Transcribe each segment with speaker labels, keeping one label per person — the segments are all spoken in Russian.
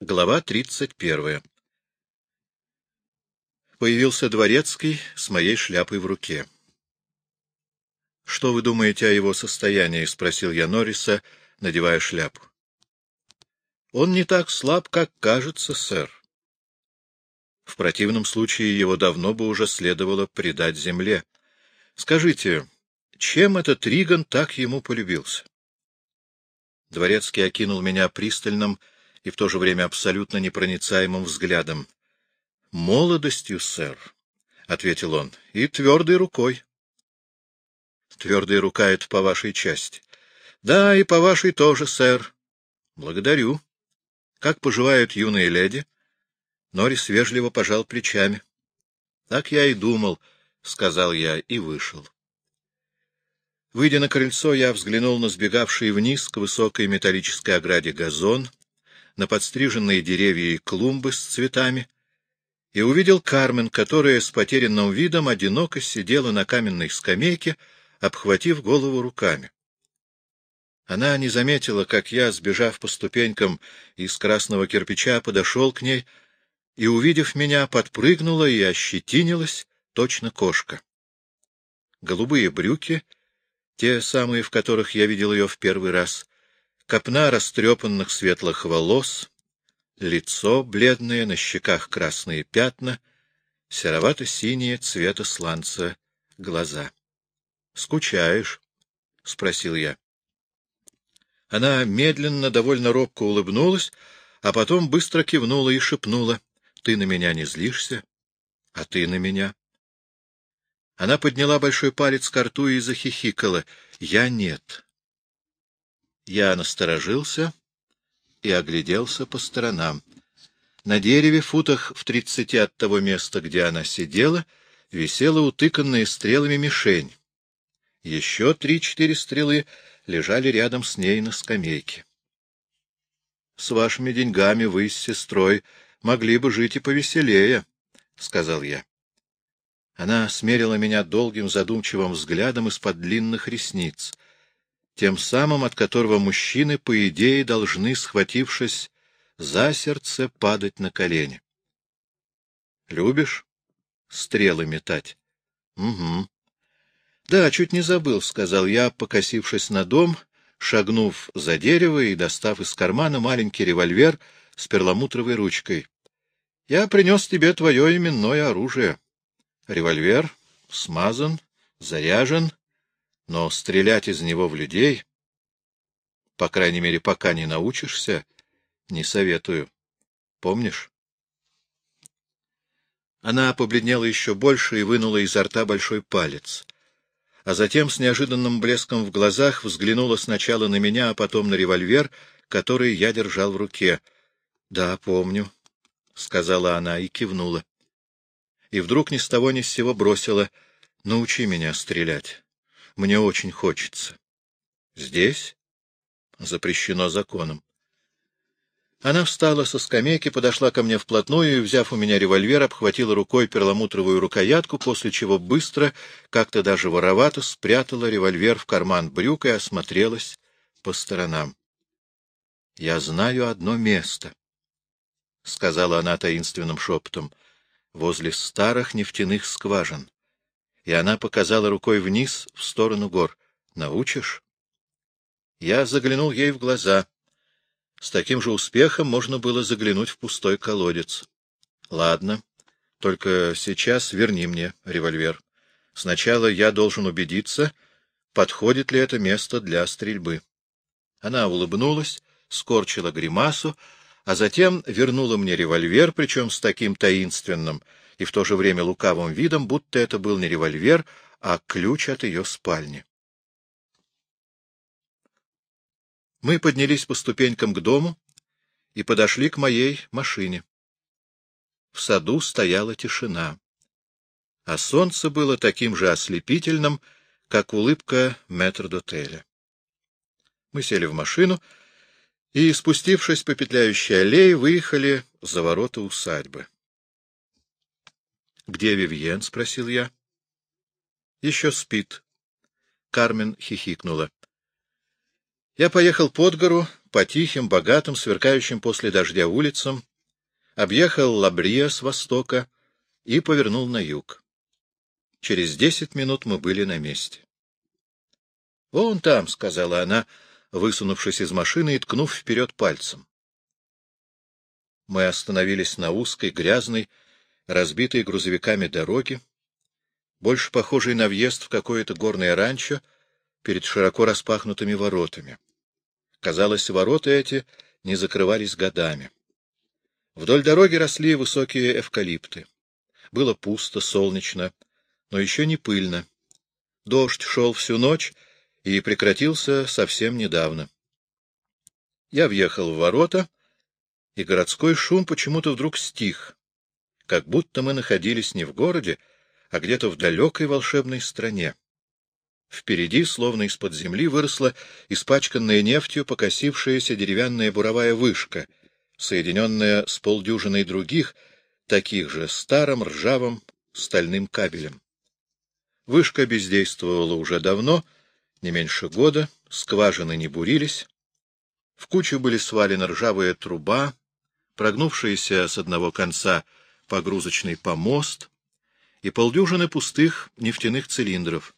Speaker 1: Глава 31. Появился дворецкий с моей шляпой в руке. — Что вы думаете о его состоянии? — спросил я Норриса, надевая шляпу. — Он не так слаб, как кажется, сэр. В противном случае его давно бы уже следовало предать земле. Скажите, чем этот Риган так ему полюбился? Дворецкий окинул меня пристальным, — и в то же время абсолютно непроницаемым взглядом. — Молодостью, сэр, — ответил он, — и твердой рукой. — Твердая рука — это по вашей части. — Да, и по вашей тоже, сэр. — Благодарю. — Как поживают юные леди? Норрис вежливо пожал плечами. — Так я и думал, — сказал я и вышел. Выйдя на крыльцо, я взглянул на сбегавший вниз к высокой металлической ограде газон, на подстриженные деревья и клумбы с цветами, и увидел Кармен, которая с потерянным видом одиноко сидела на каменной скамейке, обхватив голову руками. Она не заметила, как я, сбежав по ступенькам из красного кирпича, подошел к ней и, увидев меня, подпрыгнула и ощетинилась, точно кошка. Голубые брюки, те самые, в которых я видел ее в первый раз, копна растрепанных светлых волос, лицо бледное, на щеках красные пятна, серовато-синие цвета сланца глаза. — Скучаешь? — спросил я. Она медленно, довольно робко улыбнулась, а потом быстро кивнула и шепнула. — Ты на меня не злишься? — А ты на меня? Она подняла большой палец к рту и захихикала. — Я нет. Я насторожился и огляделся по сторонам. На дереве, футах в тридцати от того места, где она сидела, висела утыканная стрелами мишень. Еще три-четыре стрелы лежали рядом с ней на скамейке. — С вашими деньгами вы с сестрой могли бы жить и повеселее, — сказал я. Она смерила меня долгим задумчивым взглядом из-под длинных ресниц — тем самым, от которого мужчины, по идее, должны, схватившись за сердце, падать на колени. — Любишь стрелы метать? — Угу. — Да, чуть не забыл, — сказал я, покосившись на дом, шагнув за дерево и достав из кармана маленький револьвер с перламутровой ручкой. — Я принес тебе твое именное оружие. Револьвер смазан, заряжен, но стрелять из него в людей, по крайней мере, пока не научишься, не советую. Помнишь? Она побледнела еще больше и вынула изо рта большой палец, а затем с неожиданным блеском в глазах взглянула сначала на меня, а потом на револьвер, который я держал в руке. — Да, помню, — сказала она и кивнула. И вдруг ни с того ни с сего бросила. — Научи меня стрелять. Мне очень хочется. Здесь? Запрещено законом. Она встала со скамейки, подошла ко мне вплотную и, взяв у меня револьвер, обхватила рукой перламутровую рукоятку, после чего быстро, как-то даже воровато, спрятала револьвер в карман брюк и осмотрелась по сторонам. — Я знаю одно место, — сказала она таинственным шепотом, — возле старых нефтяных скважин и она показала рукой вниз, в сторону гор. «Научишь?» Я заглянул ей в глаза. С таким же успехом можно было заглянуть в пустой колодец. «Ладно, только сейчас верни мне револьвер. Сначала я должен убедиться, подходит ли это место для стрельбы». Она улыбнулась, скорчила гримасу, а затем вернула мне револьвер, причем с таким таинственным и в то же время лукавым видом, будто это был не револьвер, а ключ от ее спальни. Мы поднялись по ступенькам к дому и подошли к моей машине. В саду стояла тишина, а солнце было таким же ослепительным, как улыбка метрдотеля. Мы сели в машину и, спустившись по петляющей аллее, выехали за ворота усадьбы. Где Вивьен? — спросил я. — Еще спит. Кармен хихикнула. Я поехал под гору, по тихим, богатым, сверкающим после дождя улицам, объехал Лабрия с востока и повернул на юг. Через десять минут мы были на месте. — Вон там, — сказала она, высунувшись из машины и ткнув вперед пальцем. Мы остановились на узкой, грязной, разбитой грузовиками дороге, больше похожей на въезд в какое-то горное ранчо перед широко распахнутыми воротами. Казалось, ворота эти не закрывались годами. Вдоль дороги росли высокие эвкалипты. Было пусто, солнечно, но еще не пыльно. Дождь шел всю ночь и прекратился совсем недавно. Я въехал в ворота, и городской шум почему-то вдруг стих, как будто мы находились не в городе, а где-то в далекой волшебной стране. Впереди, словно из-под земли, выросла испачканная нефтью покосившаяся деревянная буровая вышка, соединенная с полдюжиной других, таких же старым ржавым стальным кабелем. Вышка бездействовала уже давно, не меньше года, скважины не бурились, в кучу были свалены ржавая труба, прогнувшаяся с одного конца погрузочный помост и полдюжины пустых нефтяных цилиндров.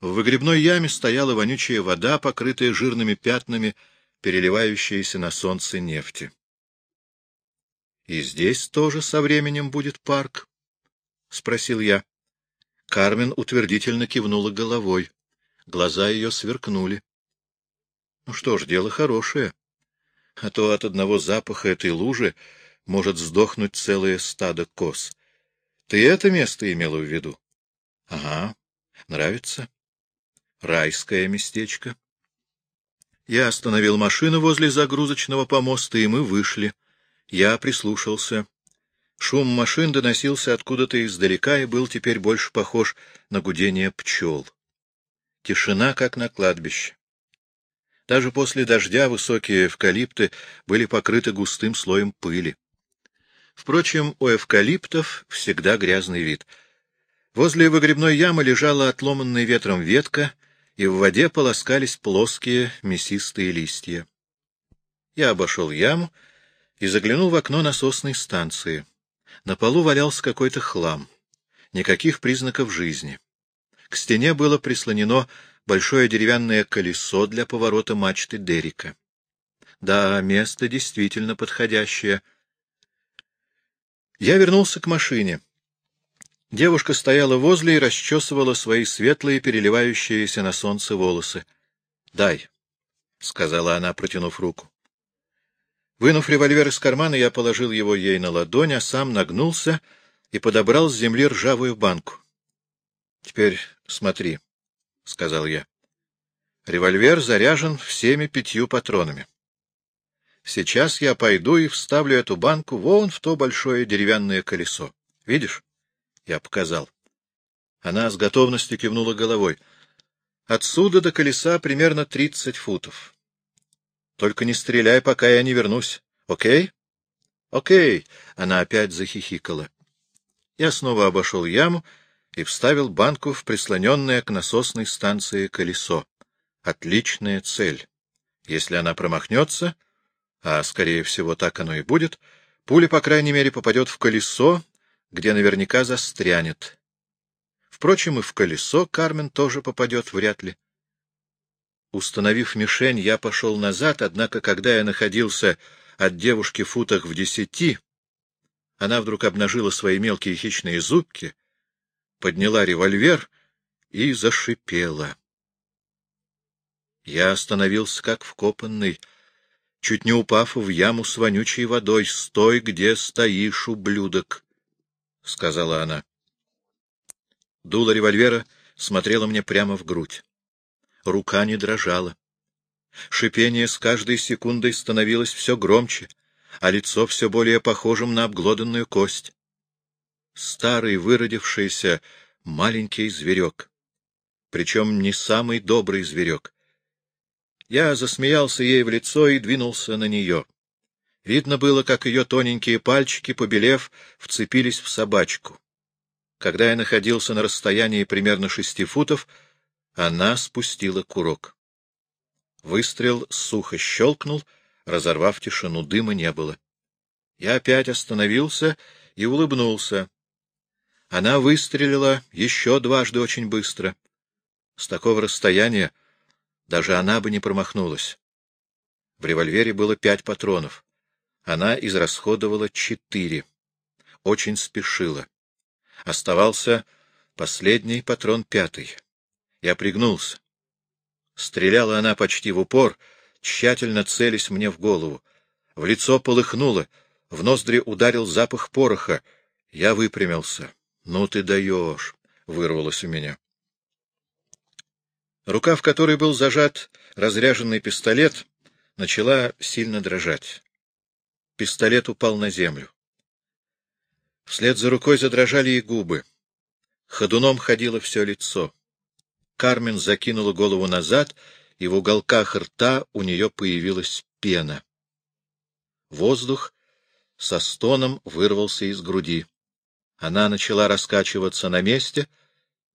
Speaker 1: В выгребной яме стояла вонючая вода, покрытая жирными пятнами, переливающаяся на солнце нефти. — И здесь тоже со временем будет парк? — спросил я. Кармен утвердительно кивнула головой. Глаза ее сверкнули. — Ну что ж, дело хорошее. А то от одного запаха этой лужи может сдохнуть целое стадо коз. Ты это место имела в виду? — Ага. Нравится? Райское местечко. Я остановил машину возле загрузочного помоста, и мы вышли. Я прислушался. Шум машин доносился откуда-то издалека и был теперь больше похож на гудение пчел. Тишина, как на кладбище. Даже после дождя высокие эвкалипты были покрыты густым слоем пыли. Впрочем, у эвкалиптов всегда грязный вид. Возле выгребной ямы лежала отломанная ветром ветка, и в воде полоскались плоские мясистые листья. Я обошел яму и заглянул в окно насосной станции. На полу валялся какой-то хлам. Никаких признаков жизни. К стене было прислонено большое деревянное колесо для поворота мачты Дерика. Да, место действительно подходящее. Я вернулся к машине. Девушка стояла возле и расчесывала свои светлые, переливающиеся на солнце волосы. — Дай, — сказала она, протянув руку. Вынув револьвер из кармана, я положил его ей на ладонь, а сам нагнулся и подобрал с земли ржавую банку. — Теперь смотри, — сказал я. Револьвер заряжен всеми пятью патронами. Сейчас я пойду и вставлю эту банку вон в то большое деревянное колесо. Видишь? Я показал. Она с готовностью кивнула головой. Отсюда до колеса примерно тридцать футов. Только не стреляй, пока я не вернусь. Окей? Окей. Она опять захихикала. Я снова обошел яму и вставил банку в прислоненное к насосной станции колесо. Отличная цель. Если она промахнется, а, скорее всего, так оно и будет, пуля, по крайней мере, попадет в колесо, где наверняка застрянет. Впрочем, и в колесо Кармен тоже попадет вряд ли. Установив мишень, я пошел назад, однако, когда я находился от девушки в футах в десяти, она вдруг обнажила свои мелкие хищные зубки, подняла револьвер и зашипела. Я остановился как вкопанный, чуть не упав в яму с вонючей водой. — Стой, где стоишь, ублюдок! — сказала она. Дуло револьвера смотрела мне прямо в грудь. Рука не дрожала. Шипение с каждой секундой становилось все громче, а лицо все более похожим на обглоданную кость. Старый выродившийся маленький зверек. Причем не самый добрый зверек. Я засмеялся ей в лицо и двинулся на нее. Видно было, как ее тоненькие пальчики, побелев, вцепились в собачку. Когда я находился на расстоянии примерно шести футов, она спустила курок. Выстрел сухо щелкнул, разорвав тишину, дыма не было. Я опять остановился и улыбнулся. Она выстрелила еще дважды очень быстро. С такого расстояния даже она бы не промахнулась. В револьвере было пять патронов. Она израсходовала четыре. Очень спешила. Оставался последний патрон пятый. Я пригнулся. Стреляла она почти в упор, тщательно целясь мне в голову. В лицо полыхнуло, в ноздри ударил запах пороха. Я выпрямился. — Ну ты даешь! — вырвалось у меня. Рука, в которой был зажат разряженный пистолет, начала сильно дрожать. Пистолет упал на землю. Вслед за рукой задрожали и губы. Ходуном ходило все лицо. Кармен закинула голову назад, и в уголках рта у нее появилась пена. Воздух со стоном вырвался из груди. Она начала раскачиваться на месте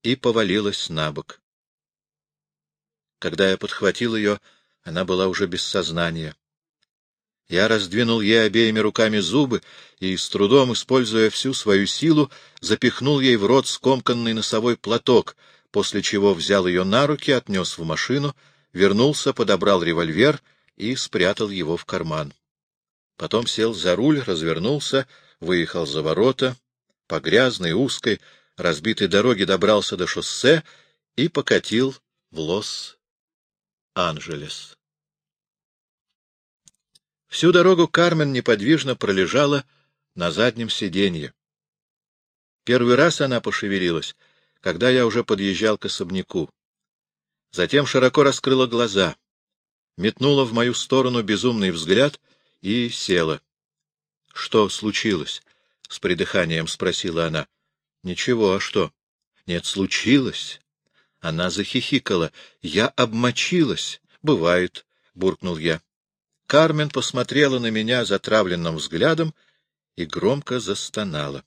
Speaker 1: и повалилась на бок. Когда я подхватил ее, она была уже без сознания. Я раздвинул ей обеими руками зубы и, с трудом используя всю свою силу, запихнул ей в рот скомканный носовой платок, после чего взял ее на руки, отнес в машину, вернулся, подобрал револьвер и спрятал его в карман. Потом сел за руль, развернулся, выехал за ворота, по грязной, узкой, разбитой дороге добрался до шоссе и покатил в Лос Анджелес. Всю дорогу Кармен неподвижно пролежала на заднем сиденье. Первый раз она пошевелилась, когда я уже подъезжал к особняку. Затем широко раскрыла глаза, метнула в мою сторону безумный взгляд и села. — Что случилось? — с придыханием спросила она. — Ничего, а что? — Нет, случилось. Она захихикала. Я обмочилась. Бывает, буркнул я. Кармен посмотрела на меня затравленным взглядом и громко застонала.